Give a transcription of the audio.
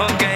okay.